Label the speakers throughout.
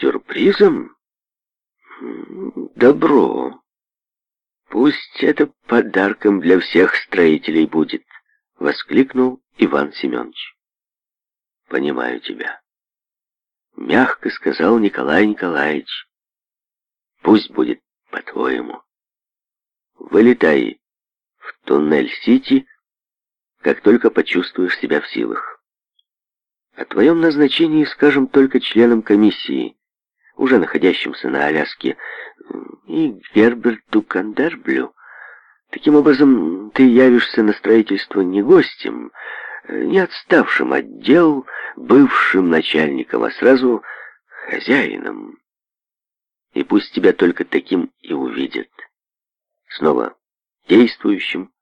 Speaker 1: сюрпризом? Добро. Пусть это подарком для всех строителей будет, воскликнул Иван Семенович. Понимаю тебя. Мягко сказал Николай Николаевич. Пусть будет по-твоему. Вылетай в Туннель-Сити, как только почувствуешь себя в силах. О твоем назначении скажем только членам комиссии уже находящимся на Аляске, и Герберту Кандерблю. Таким образом, ты явишься на строительство не гостем, э, не отставшим от дел, бывшим начальником, а сразу хозяином. И пусть тебя только таким и увидят. Снова действующим,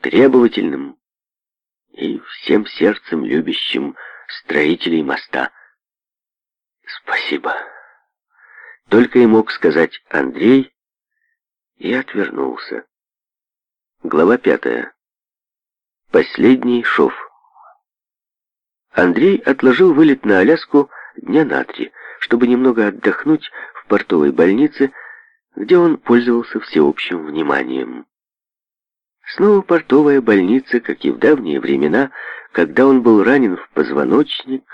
Speaker 1: требовательным и всем сердцем любящим строителей моста. Спасибо. Только и мог сказать Андрей и отвернулся. Глава пятая. Последний шов. Андрей отложил вылет на Аляску дня на три, чтобы немного отдохнуть в портовой больнице, где он пользовался всеобщим вниманием. Снова портовая больница, как и в давние времена, когда он был ранен в позвоночник,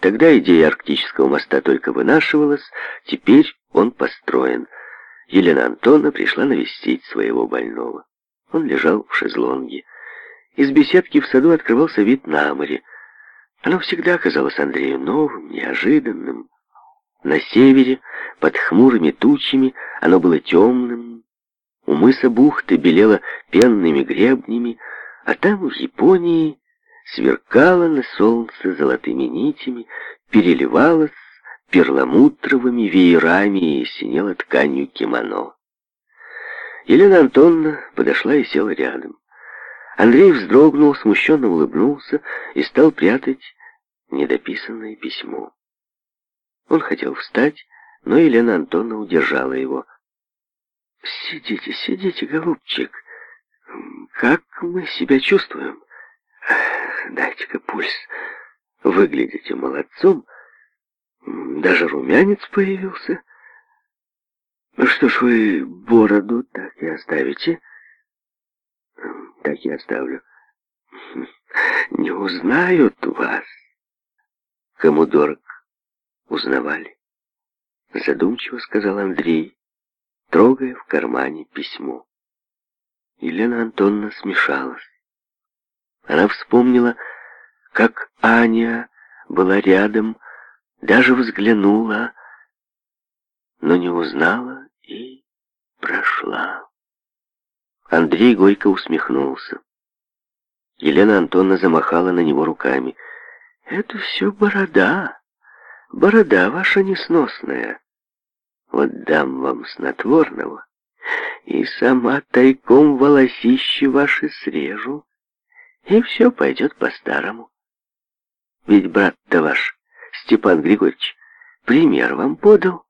Speaker 1: тогда идея арктического моста только вынашивалась, теперь он построен. Елена Антоновна пришла навестить своего больного. Он лежал в шезлонге. Из беседки в саду открывался вид на море. Оно всегда казалось Андрею новым, неожиданным. На севере, под хмурыми тучами, оно было темным, у мыса бухты белела пенными гребнями, а там, в Японии, сверкала на солнце золотыми нитями, переливалась перламутровыми веерами и синела тканью кимоно. Елена Антоновна подошла и села рядом. Андрей вздрогнул, смущенно улыбнулся и стал прятать недописанное письмо. Он хотел встать, но Елена Антоновна удержала его. «Сидите, сидите, голубчик. Как мы себя чувствуем? Дайте-ка пульс. Выглядите молодцом. Даже румянец появился. Ну что ж, вы бороду так и оставите?» «Так и оставлю. Не узнают вас». кому дорог, узнавали. Задумчиво сказал Андрей трогая в кармане письмо. Елена Антоновна смешалась. Она вспомнила, как Аня была рядом, даже взглянула, но не узнала и прошла. Андрей горько усмехнулся. Елена Антоновна замахала на него руками. «Это все борода. Борода ваша несносная. Вот дам вам снотворного, и сама тайком волосище ваши срежу, и все пойдет по-старому. Ведь брат-то ваш, Степан Григорьевич, пример вам подал.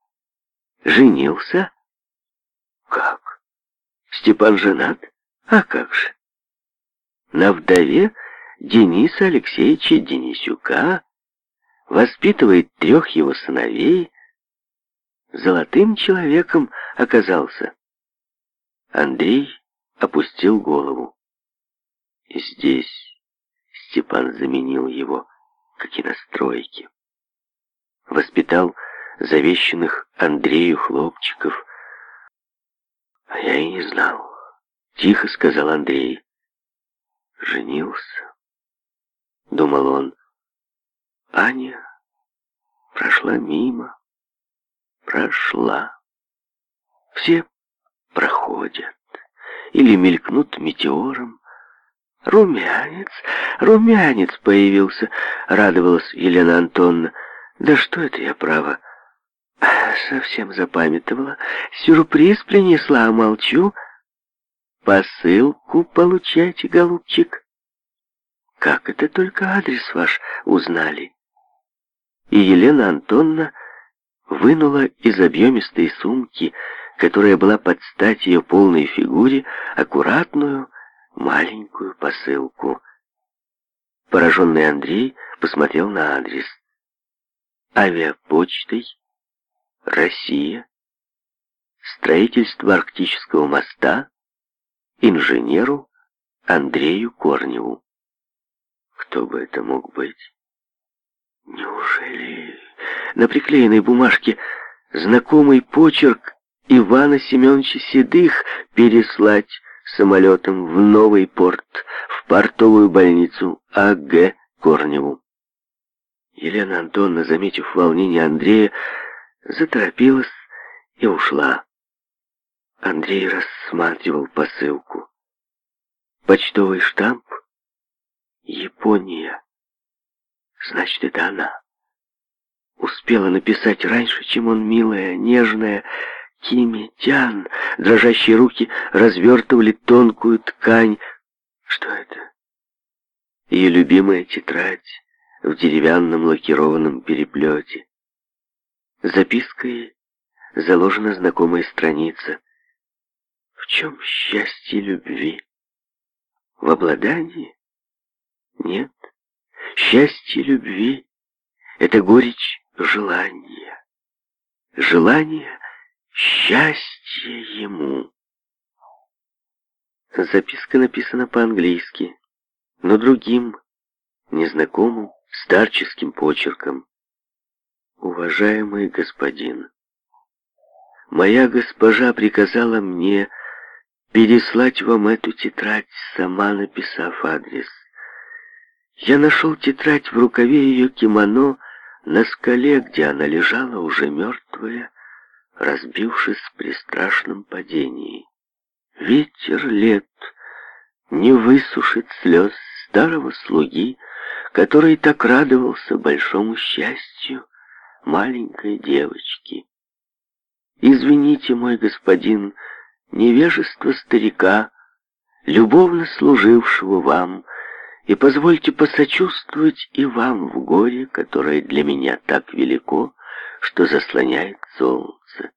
Speaker 1: Женился? Как? Степан женат? А как же? На вдове Дениса Алексеевича Денисюка воспитывает трех его сыновей, золотым человеком оказался. Андрей опустил голову. И здесь Степан заменил его, как и настройки. Воспитал завещанных Андрею хлопчиков. А я и не знал. Тихо сказал Андрей. Женился. Думал он. Аня прошла мимо прошла. Все проходят или мелькнут метеором. Румянец, румянец появился, радовалась Елена Антоновна. Да что это я, право, совсем запамятовала. Сюрприз принесла, а молчу. Посылку получайте, голубчик. Как это только адрес ваш узнали? И Елена Антоновна вынула из объемистой сумки, которая была под стать ее полной фигуре, аккуратную маленькую посылку. Пораженный Андрей посмотрел на адрес. Авиапочтой, Россия, строительство Арктического моста, инженеру Андрею Корневу. Кто бы это мог быть? Неужели на приклеенной бумажке знакомый почерк Ивана Семеновича Седых переслать самолетом в новый порт, в портовую больницу А.Г. Корневу. Елена Антонна, заметив волнение Андрея, заторопилась и ушла. Андрей рассматривал посылку. Почтовый штамп «Япония». Значит, это она успела написать раньше, чем он, милая, нежная, Кимитян. Дрожащие руки развертывали тонкую ткань. Что это? Ее любимая тетрадь в деревянном лакированном переплете. Запиской заложена знакомая страница. В чем счастье любви? В обладании? Нет. Счастье любви — это горечь желание. Желание счастья ему. Записка написана по-английски, но другим, незнакомым, старческим почерком. «Уважаемый господин, моя госпожа приказала мне переслать вам эту тетрадь, сама написав адрес. Я нашел тетрадь в рукаве ее кимоно, на скале, где она лежала, уже мертвая, разбившись при страшном падении. Ветер лет не высушит слез старого слуги, который так радовался большому счастью маленькой девочки. «Извините, мой господин, невежество старика, любовно служившего вам, — и позвольте посочувствовать и вам в горе, которое для меня так велико, что заслоняет солнце.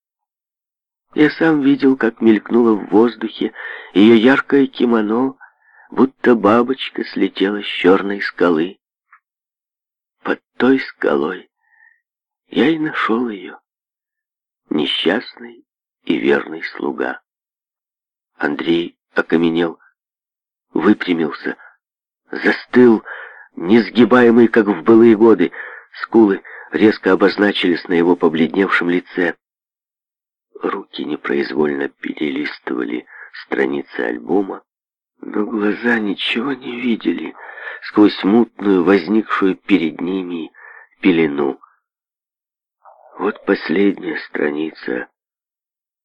Speaker 1: Я сам видел, как мелькнуло в воздухе ее яркое кимоно, будто бабочка слетела с черной скалы. Под той скалой я и нашел ее, несчастный и верный слуга. Андрей окаменел, выпрямился, застыл, несгибаемый, как в былые годы. Скулы резко обозначились на его побледневшем лице. Руки непроизвольно перелистывали страницы альбома, но глаза ничего не видели сквозь мутную, возникшую перед ними пелену. Вот последняя страница